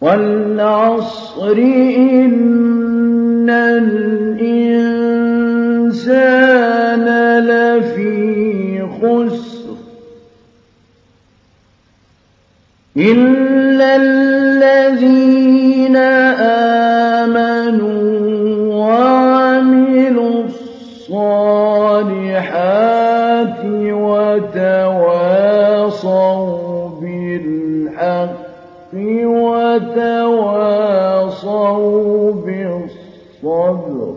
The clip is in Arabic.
وَالْعَصْرِ إِنَّ الْإِنسَانَ لَفِي خُسْرٍ إِلَّا الَّذِينَ آمَنُوا وَعَمِلُوا الصَّالِحَاتِ وَتَوَاصَوْا بِالْحَقِّ وَتَوَاصَوْا بِالصَّبْرِ.